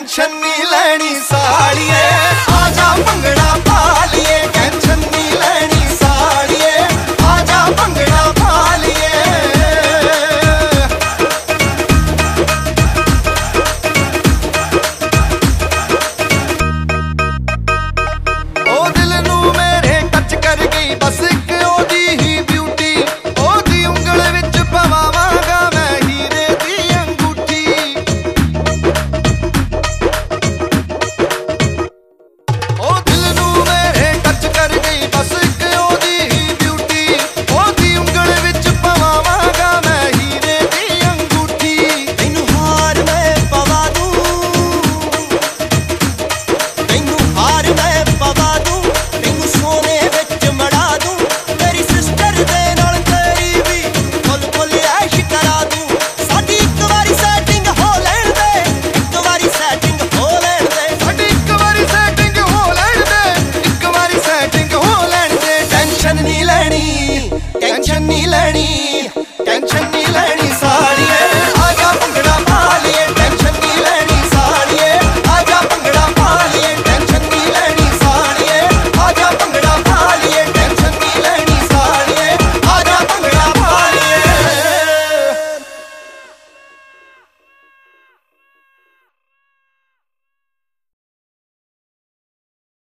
tension ਨਹੀਂ ਲੈਣੀ ਸਾ